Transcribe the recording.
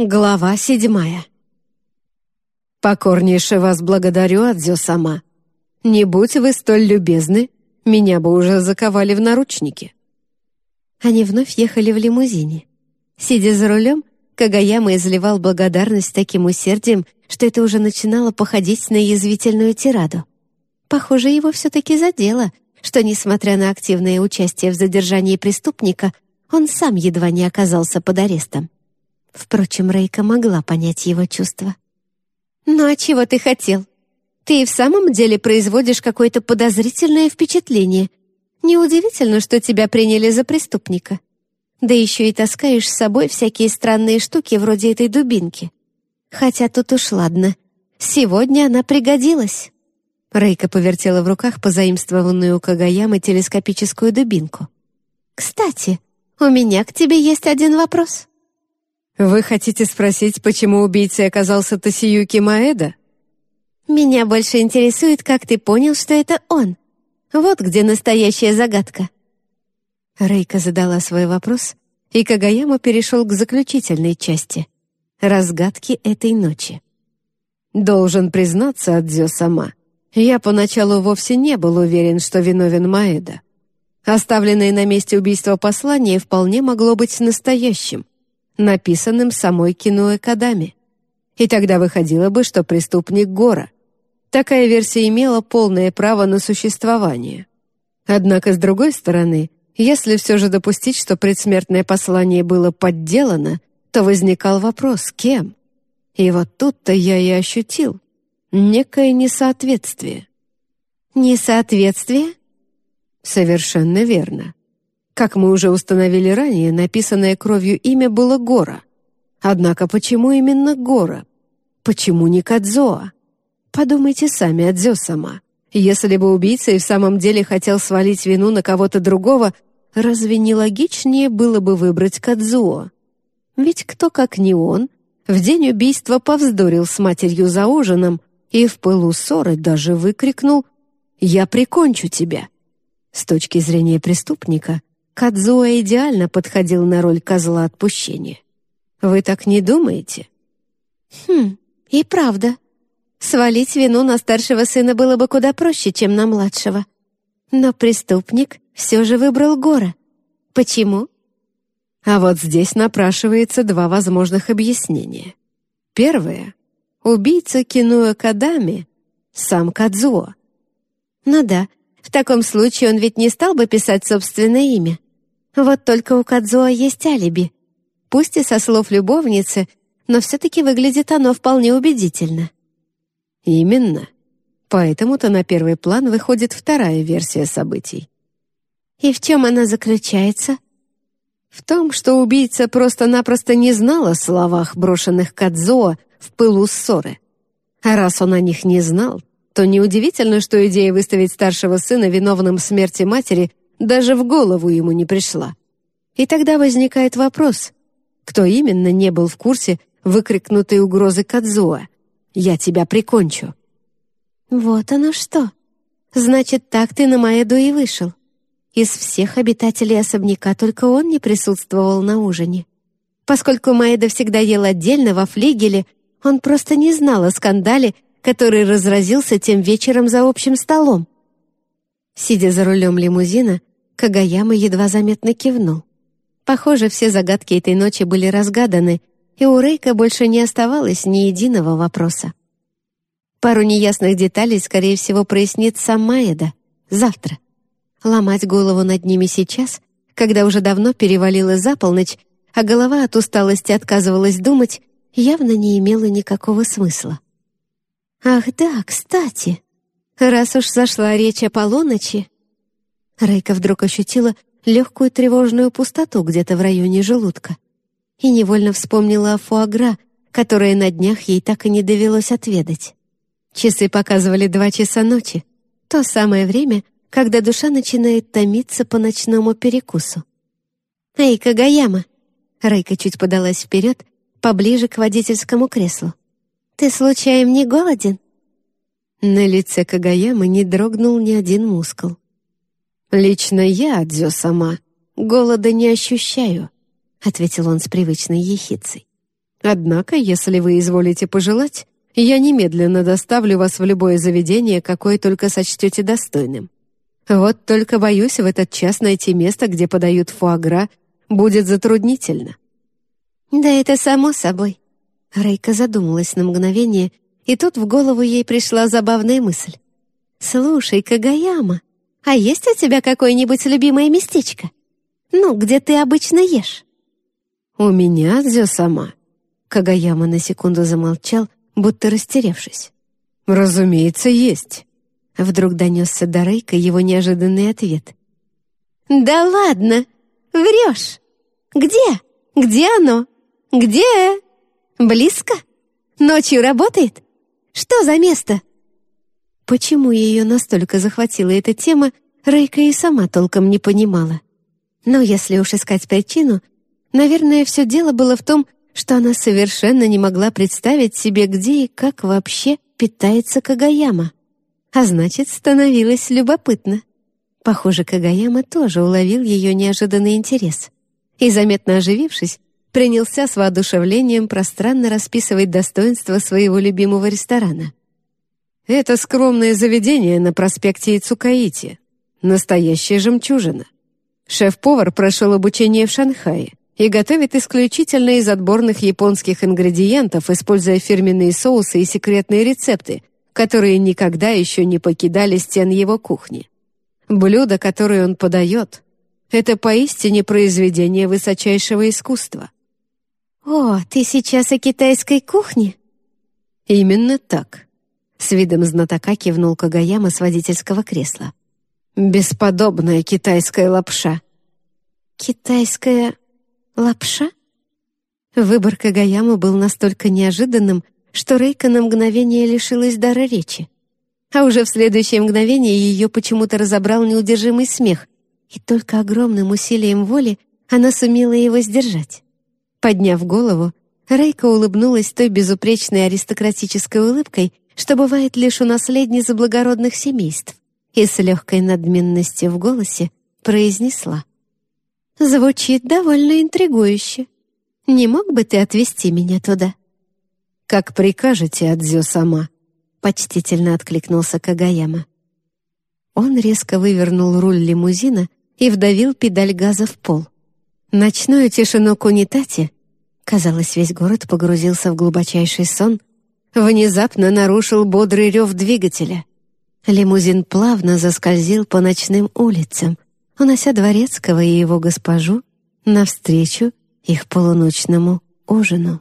Глава седьмая. «Покорнейше вас благодарю, Адзё-сама. Не будь вы столь любезны, меня бы уже заковали в наручники». Они вновь ехали в лимузине. Сидя за рулем, Кагаяма изливал благодарность таким усердием, что это уже начинало походить на язвительную тираду. Похоже, его все-таки задело, что, несмотря на активное участие в задержании преступника, он сам едва не оказался под арестом. Впрочем, Рейка могла понять его чувства. «Ну а чего ты хотел? Ты и в самом деле производишь какое-то подозрительное впечатление. Неудивительно, что тебя приняли за преступника. Да еще и таскаешь с собой всякие странные штуки вроде этой дубинки. Хотя тут уж ладно. Сегодня она пригодилась». Рейка повертела в руках позаимствованную у Кагаямы телескопическую дубинку. «Кстати, у меня к тебе есть один вопрос». «Вы хотите спросить, почему убийцей оказался Тосиюки Маэда?» «Меня больше интересует, как ты понял, что это он. Вот где настоящая загадка». Рейка задала свой вопрос, и Кагаяма перешел к заключительной части — разгадки этой ночи. «Должен признаться, Адзё сама, я поначалу вовсе не был уверен, что виновен Маэда. Оставленное на месте убийства послание вполне могло быть настоящим написанным самой Кинуэ Кадами. И тогда выходило бы, что преступник Гора. Такая версия имела полное право на существование. Однако, с другой стороны, если все же допустить, что предсмертное послание было подделано, то возникал вопрос, кем? И вот тут-то я и ощутил некое несоответствие. Несоответствие? Совершенно верно. Как мы уже установили ранее, написанное кровью имя было Гора. Однако почему именно Гора? Почему не Кадзоа? Подумайте сами, Адзё сама. Если бы убийца и в самом деле хотел свалить вину на кого-то другого, разве не логичнее было бы выбрать Кадзуо? Ведь кто, как не он, в день убийства повздорил с матерью за ужином и в пылу ссоры даже выкрикнул «Я прикончу тебя». С точки зрения преступника, Кадзуа идеально подходил на роль козла отпущения. Вы так не думаете? Хм, и правда. Свалить вину на старшего сына было бы куда проще, чем на младшего. Но преступник все же выбрал Гора. Почему? А вот здесь напрашивается два возможных объяснения. Первое. Убийца Кинуэ Кадами — сам Кадзуо. Ну да, в таком случае он ведь не стал бы писать собственное имя. Вот только у Кадзуа есть алиби. Пусть и со слов любовницы, но все-таки выглядит оно вполне убедительно. Именно. Поэтому-то на первый план выходит вторая версия событий. И в чем она заключается? В том, что убийца просто-напросто не знал о словах, брошенных Кадзуо в пылу ссоры. А раз он о них не знал, то неудивительно, что идея выставить старшего сына виновным в смерти матери даже в голову ему не пришла. И тогда возникает вопрос, кто именно не был в курсе выкрикнутой угрозы Кадзуа «Я тебя прикончу». «Вот оно что! Значит, так ты на Маэду и вышел. Из всех обитателей особняка только он не присутствовал на ужине. Поскольку Маэда всегда ел отдельно во флигеле, он просто не знал о скандале, который разразился тем вечером за общим столом. Сидя за рулем лимузина, Кагаяма едва заметно кивнул. Похоже, все загадки этой ночи были разгаданы, и у Рейка больше не оставалось ни единого вопроса. Пару неясных деталей, скорее всего, прояснит сам Маэда завтра. Ломать голову над ними сейчас, когда уже давно перевалило за полночь, а голова от усталости отказывалась думать, явно не имело никакого смысла. Ах да, кстати, раз уж зашла речь о полуночи, Рейка вдруг ощутила легкую тревожную пустоту где-то в районе желудка и невольно вспомнила о фуагра, которое на днях ей так и не довелось отведать. Часы показывали два часа ночи, то самое время, когда душа начинает томиться по ночному перекусу. «Эй, Кагаяма!» Рейка чуть подалась вперед, поближе к водительскому креслу. «Ты случаем не голоден?» На лице Кагаямы не дрогнул ни один мускул. «Лично я, Дзё сама, голода не ощущаю», — ответил он с привычной ехицей. Однако, если вы изволите пожелать, я немедленно доставлю вас в любое заведение, какое только сочтете достойным. Вот только боюсь, в этот час найти место, где подают фуагра, будет затруднительно». «Да это само собой». Рейка задумалась на мгновение, и тут в голову ей пришла забавная мысль. «Слушай, Кагаяма, а есть у тебя какое-нибудь любимое местечко? Ну, где ты обычно ешь?» «У меня, Дзё сама». Кагаяма на секунду замолчал, будто растерявшись. «Разумеется, есть». Вдруг донесся до Рейка его неожиданный ответ. «Да ладно! Врешь! Где? Где оно? Где? Близко? Ночью работает? Что за место?» Почему ее настолько захватила эта тема, Рейка и сама толком не понимала. Но если уж искать причину, наверное, все дело было в том, что она совершенно не могла представить себе, где и как вообще питается Кагаяма. А значит, становилось любопытно. Похоже, Кагаяма тоже уловил ее неожиданный интерес. И, заметно оживившись, принялся с воодушевлением пространно расписывать достоинства своего любимого ресторана. «Это скромное заведение на проспекте Ицукаити. Настоящая жемчужина. Шеф-повар прошел обучение в Шанхае и готовит исключительно из отборных японских ингредиентов, используя фирменные соусы и секретные рецепты, которые никогда еще не покидали стен его кухни. Блюда, которые он подает, это поистине произведение высочайшего искусства. «О, ты сейчас о китайской кухне?» «Именно так», — с видом знатока кивнул Кагаяма с водительского кресла. «Бесподобная китайская лапша». «Китайская лапша?» Выбор Кагаяма был настолько неожиданным, что Рейка на мгновение лишилась дара речи. А уже в следующее мгновение ее почему-то разобрал неудержимый смех, и только огромным усилием воли она сумела его сдержать. Подняв голову, Рейка улыбнулась той безупречной аристократической улыбкой, что бывает лишь у наследниц благородных семейств, и с легкой надменностью в голосе произнесла. «Звучит довольно интригующе. Не мог бы ты отвезти меня туда?» «Как прикажете, Адзё сама», — почтительно откликнулся Кагаяма. Он резко вывернул руль лимузина и вдавил педаль газа в пол. Ночную тишину Кунитати, казалось, весь город погрузился в глубочайший сон, внезапно нарушил бодрый рев двигателя. Лимузин плавно заскользил по ночным улицам, унося Дворецкого и его госпожу навстречу их полуночному ужину.